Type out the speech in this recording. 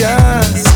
Yes.